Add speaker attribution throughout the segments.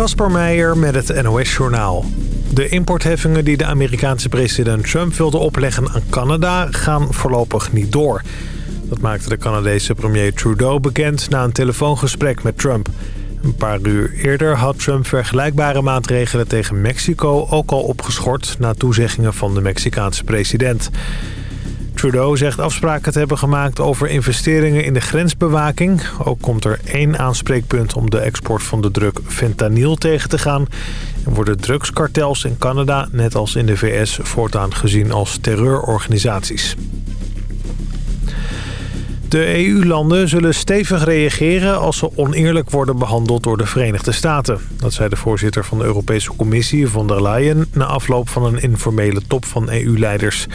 Speaker 1: Kasper Meijer met het NOS-journaal. De importheffingen die de Amerikaanse president Trump wilde opleggen aan Canada gaan voorlopig niet door. Dat maakte de Canadese premier Trudeau bekend na een telefoongesprek met Trump. Een paar uur eerder had Trump vergelijkbare maatregelen tegen Mexico ook al opgeschort... na toezeggingen van de Mexicaanse president. Trudeau zegt afspraken te hebben gemaakt over investeringen in de grensbewaking. Ook komt er één aanspreekpunt om de export van de druk fentanyl tegen te gaan. En worden drugskartels in Canada, net als in de VS, voortaan gezien als terreurorganisaties. De EU-landen zullen stevig reageren als ze oneerlijk worden behandeld door de Verenigde Staten. Dat zei de voorzitter van de Europese Commissie, von der Leyen, na afloop van een informele top van EU-leiders.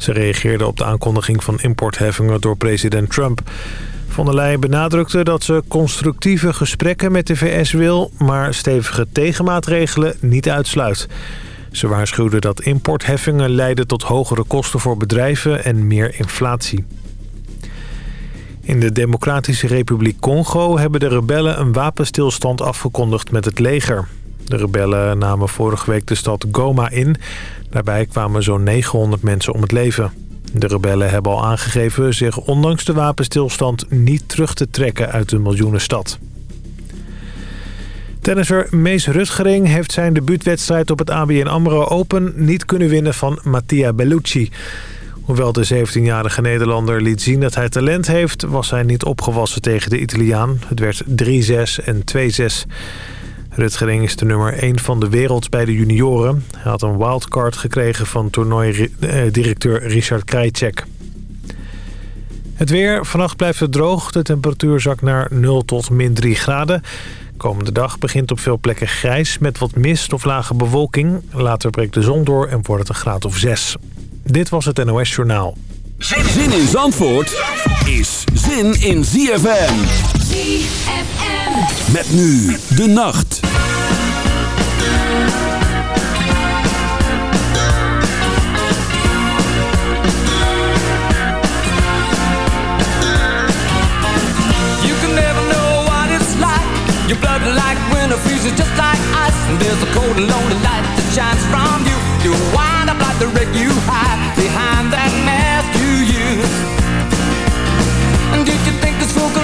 Speaker 1: Ze reageerde op de aankondiging van importheffingen door president Trump. Van der Leyen benadrukte dat ze constructieve gesprekken met de VS wil... maar stevige tegenmaatregelen niet uitsluit. Ze waarschuwde dat importheffingen leiden tot hogere kosten voor bedrijven en meer inflatie. In de Democratische Republiek Congo hebben de rebellen een wapenstilstand afgekondigd met het leger. De rebellen namen vorige week de stad Goma in. Daarbij kwamen zo'n 900 mensen om het leven. De rebellen hebben al aangegeven zich ondanks de wapenstilstand niet terug te trekken uit de miljoenenstad. Tennisser Mees Rutgering heeft zijn debuutwedstrijd op het ABN AMRO Open niet kunnen winnen van Mattia Bellucci. Hoewel de 17-jarige Nederlander liet zien dat hij talent heeft... was hij niet opgewassen tegen de Italiaan. Het werd 3-6 en 2-6. Rutgering is de nummer 1 van de wereld bij de junioren. Hij had een wildcard gekregen van toernooidirecteur eh, Richard Krajcek. Het weer. Vannacht blijft het droog. De temperatuur zakt naar 0 tot min 3 graden. Komende dag begint op veel plekken grijs met wat mist of lage bewolking. Later breekt de zon door en wordt het een graad of 6. Dit was het NOS Journaal.
Speaker 2: Zin in Zandvoort is zin in ZFM.
Speaker 3: ZFM.
Speaker 2: Met nu de nacht.
Speaker 4: You can never know what it's like. Your blood like when winter freezes just like ice And there's a cold and lonely light that shines from you You wind up like the wreck you hide behind that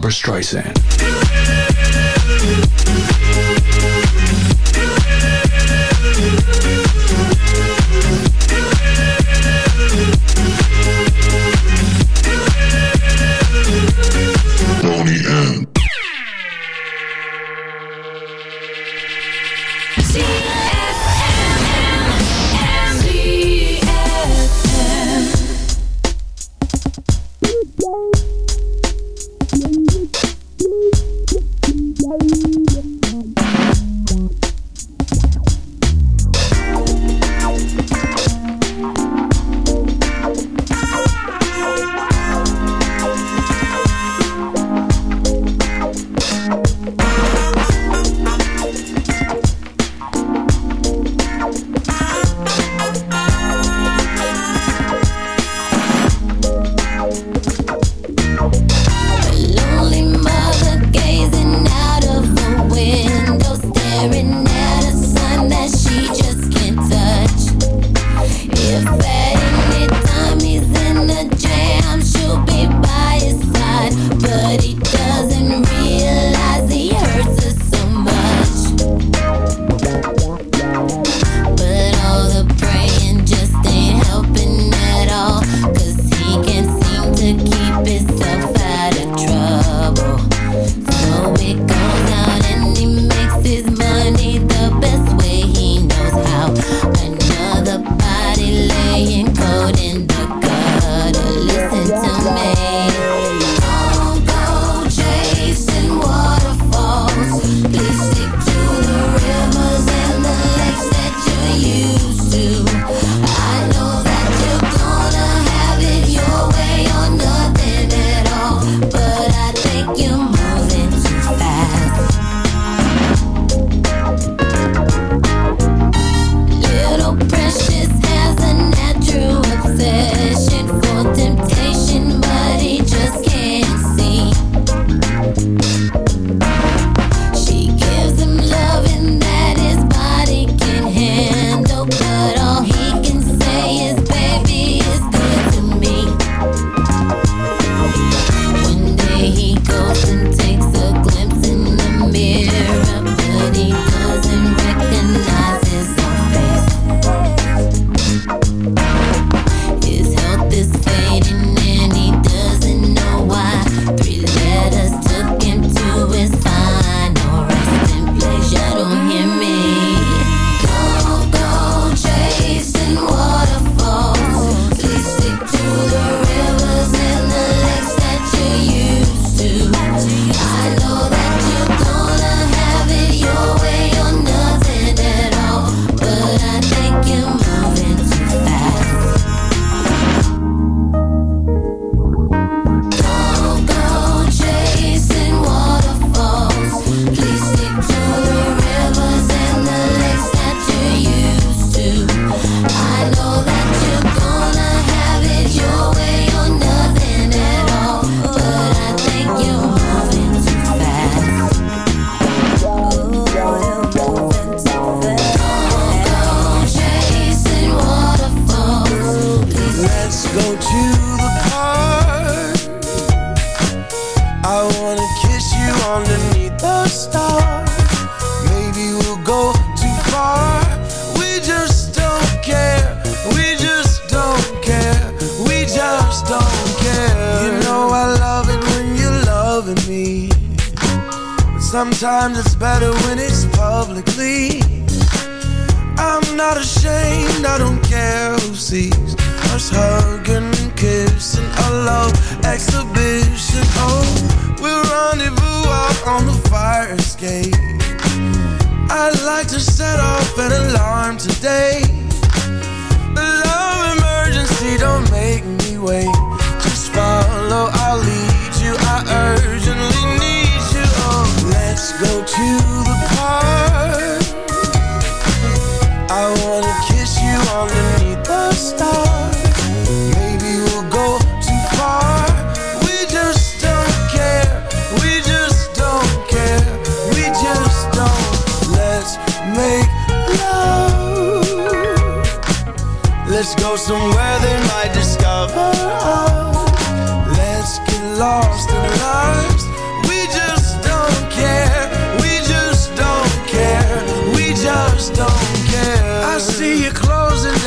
Speaker 5: Barbara Streisand.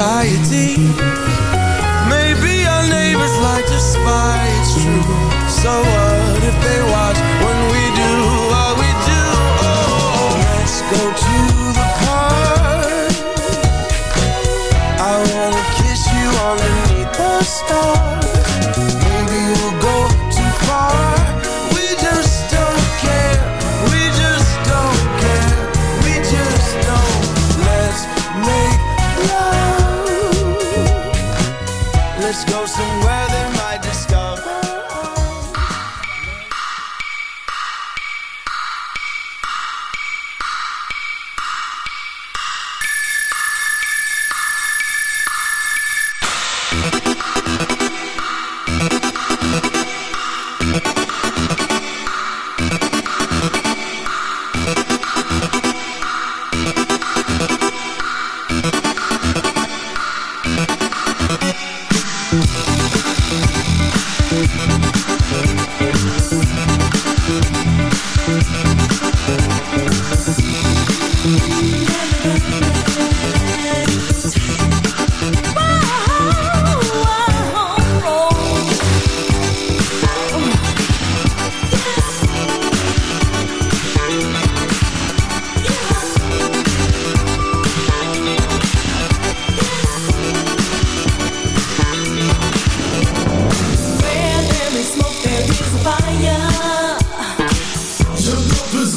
Speaker 6: society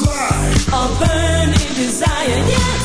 Speaker 7: cry, a burning desire, yeah.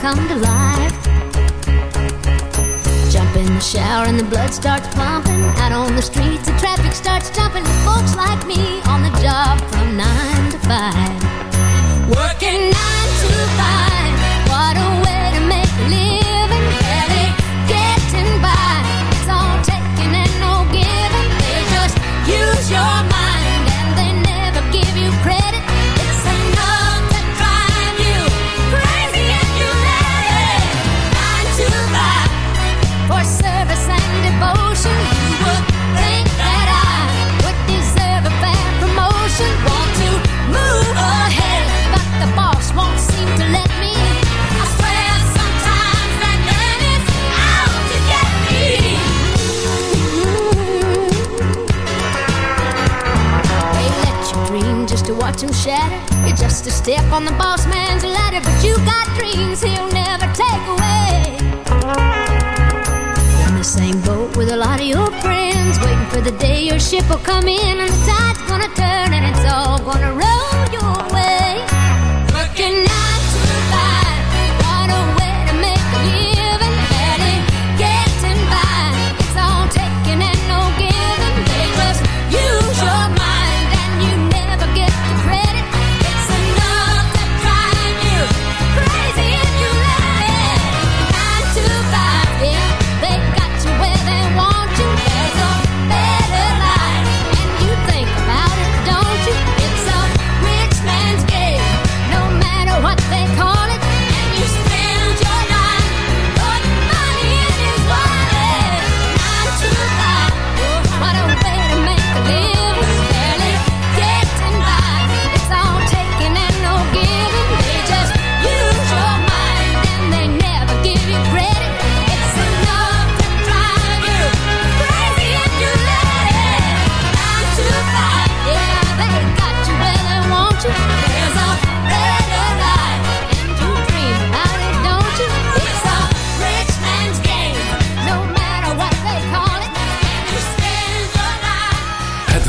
Speaker 7: come to life. Jump in the shower and the blood starts pumping out on the
Speaker 2: street.